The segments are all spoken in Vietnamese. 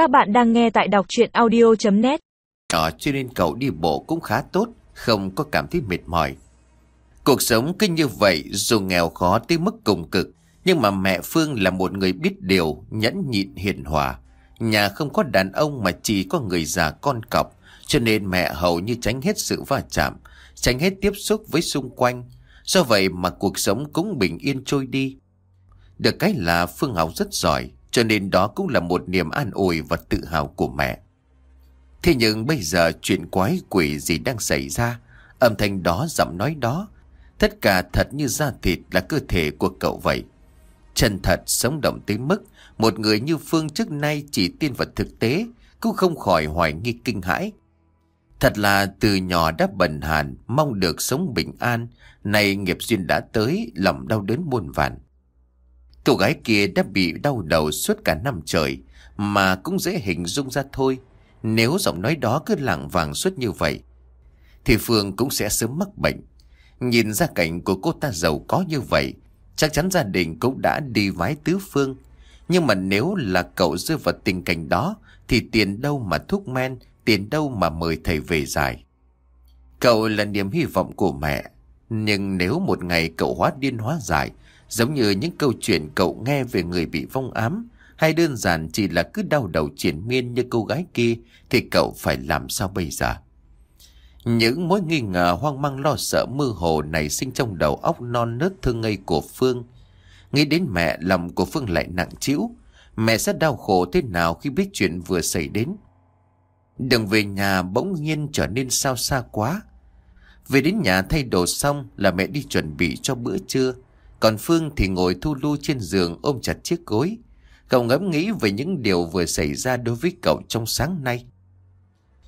Các bạn đang nghe tại đọc chuyện audio.net Nhỏ cho nên cậu đi bộ cũng khá tốt, không có cảm thấy mệt mỏi. Cuộc sống cứ như vậy dù nghèo khó tới mức cùng cực, nhưng mà mẹ Phương là một người biết điều, nhẫn nhịn hiền hòa. Nhà không có đàn ông mà chỉ có người già con cọc, cho nên mẹ hầu như tránh hết sự va chạm, tránh hết tiếp xúc với xung quanh. Do vậy mà cuộc sống cũng bình yên trôi đi. Được cái là Phương học rất giỏi, cho nên đó cũng là một niềm an ủi và tự hào của mẹ. Thế nhưng bây giờ chuyện quái quỷ gì đang xảy ra, âm thanh đó giọng nói đó, tất cả thật như da thịt là cơ thể của cậu vậy. Chân thật sống động tới mức một người như Phương trước nay chỉ tin vào thực tế cũng không khỏi hoài nghi kinh hãi. Thật là từ nhỏ đã bần hàn mong được sống bình an, nay nghiệp duyên đã tới lòng đau đớn muôn vàn. Cô gái kia đã bị đau đầu suốt cả năm trời mà cũng dễ hình dung ra thôi. Nếu giọng nói đó cứ lặng vàng suốt như vậy thì Phương cũng sẽ sớm mắc bệnh. Nhìn ra cảnh của cô ta giàu có như vậy chắc chắn gia đình cũng đã đi vái tứ phương. Nhưng mà nếu là cậu rơi vào tình cảnh đó thì tiền đâu mà thuốc men, tiền đâu mà mời thầy về giải. Cậu là niềm hy vọng của mẹ. Nhưng nếu một ngày cậu hóa điên hóa giải Giống như những câu chuyện cậu nghe về người bị vong ám, Hay đơn giản chỉ là cứ đau đầu triển miên như cô gái kia, Thì cậu phải làm sao bây giờ? Những mối nghi ngờ, hoang mang, lo sợ, mơ hồ này sinh trong đầu óc non nớt thương ngây của Phương. Nghĩ đến mẹ, lòng của Phương lại nặng trĩu. Mẹ sẽ đau khổ thế nào khi biết chuyện vừa xảy đến? Đường về nhà bỗng nhiên trở nên sao xa quá. Về đến nhà thay đồ xong là mẹ đi chuẩn bị cho bữa trưa còn Phương thì ngồi thu lưu trên giường ôm chặt chiếc gối. Cậu ngẫm nghĩ về những điều vừa xảy ra đối với cậu trong sáng nay.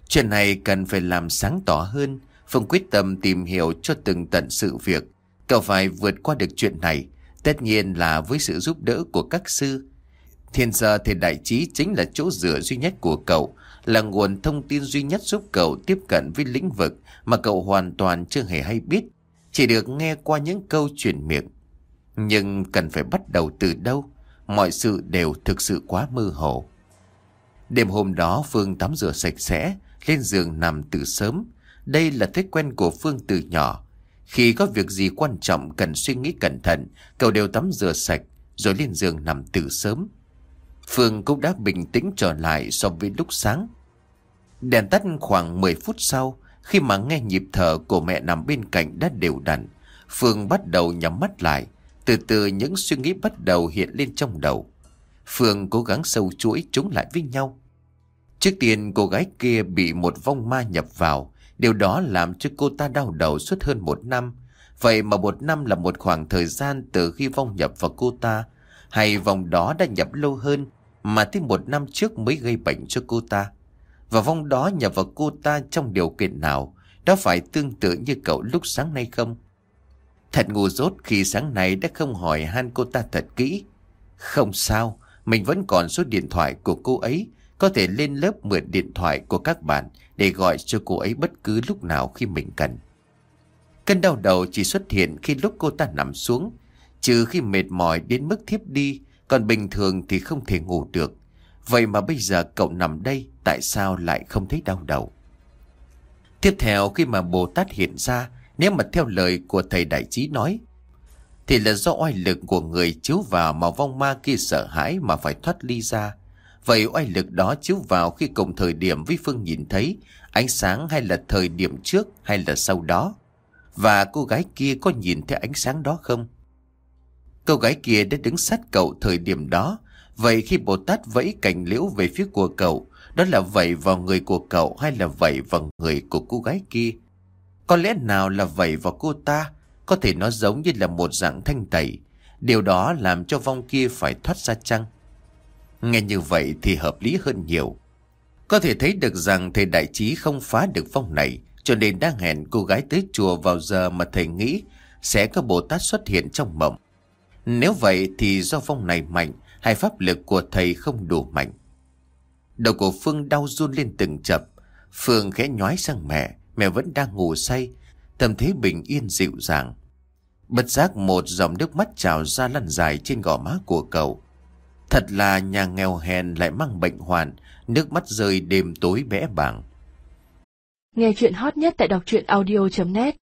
Chuyện này cần phải làm sáng tỏ hơn. Phương quyết tâm tìm hiểu cho từng tận sự việc. Cậu phải vượt qua được chuyện này. Tất nhiên là với sự giúp đỡ của các sư. Thiên giờ thì đại trí chính là chỗ dựa duy nhất của cậu. Là nguồn thông tin duy nhất giúp cậu tiếp cận với lĩnh vực mà cậu hoàn toàn chưa hề hay biết. Chỉ được nghe qua những câu truyền miệng. Nhưng cần phải bắt đầu từ đâu? Mọi sự đều thực sự quá mơ hồ. Đêm hôm đó, Phương tắm rửa sạch sẽ, Lên giường nằm từ sớm. Đây là thói quen của Phương từ nhỏ. Khi có việc gì quan trọng cần suy nghĩ cẩn thận, Cậu đều tắm rửa sạch, Rồi lên giường nằm từ sớm. Phương cũng đã bình tĩnh trở lại so với lúc sáng. Đèn tắt khoảng 10 phút sau, Khi mà nghe nhịp thở của mẹ nằm bên cạnh đã đều đặn, Phương bắt đầu nhắm mắt lại từ từ những suy nghĩ bắt đầu hiện lên trong đầu. Phương cố gắng sâu chuỗi chúng lại với nhau. Trước tiên, cô gái kia bị một vong ma nhập vào. Điều đó làm cho cô ta đau đầu suốt hơn một năm. Vậy mà một năm là một khoảng thời gian từ khi vong nhập vào cô ta. Hay vòng đó đã nhập lâu hơn mà tới một năm trước mới gây bệnh cho cô ta. Và vong đó nhập vào cô ta trong điều kiện nào? Đó phải tương tự như cậu lúc sáng nay không? Thật ngu dốt khi sáng nay đã không hỏi han cô ta thật kỹ. Không sao, mình vẫn còn số điện thoại của cô ấy, có thể lên lớp mượn điện thoại của các bạn để gọi cho cô ấy bất cứ lúc nào khi mình cần. Cơn đau đầu chỉ xuất hiện khi lúc cô ta nằm xuống, trừ khi mệt mỏi đến mức thiếp đi, còn bình thường thì không thể ngủ được. Vậy mà bây giờ cậu nằm đây, tại sao lại không thấy đau đầu? Tiếp theo khi mà Bồ Tát hiện ra, nếu mà theo lời của thầy đại trí nói, Thì là do oai lực của người chiếu vào mà vong ma kia sợ hãi mà phải thoát ly ra. Vậy oai lực đó chiếu vào khi cùng thời điểm với Phương nhìn thấy, Ánh sáng hay là thời điểm trước hay là sau đó? Và cô gái kia có nhìn thấy ánh sáng đó không? Cô gái kia đã đứng sát cậu thời điểm đó. Vậy khi Bồ Tát vẫy cành liễu về phía của cậu, Đó là vậy vào người của cậu hay là vậy vào người của cô gái kia? Có lẽ nào là vậy vào cô ta, Có thể nó giống như là một dạng thanh tẩy. Điều đó làm cho vong kia phải thoát ra chăng? Nghe như vậy thì hợp lý hơn nhiều. Có thể thấy được rằng thầy đại trí không phá được vong này, Cho nên đang hẹn cô gái tới chùa vào giờ mà thầy nghĩ Sẽ có Bồ Tát xuất hiện trong mộng. Nếu vậy thì do vong này mạnh Hay pháp lực của thầy không đủ mạnh. Đầu của Phương đau run lên từng chập, Phương khẽ nhói sang mẹ. Mẹ vẫn đang ngủ say Tâm thế bình yên dịu dàng. Bất giác một dòng nước mắt trào ra lăn dài trên gò má của cậu. Thật là nhà nghèo hèn lại mang bệnh hoạn, nước mắt rơi đêm tối bẽ bàng. Nghe chuyện hot nhất tại đọc truyện audio.net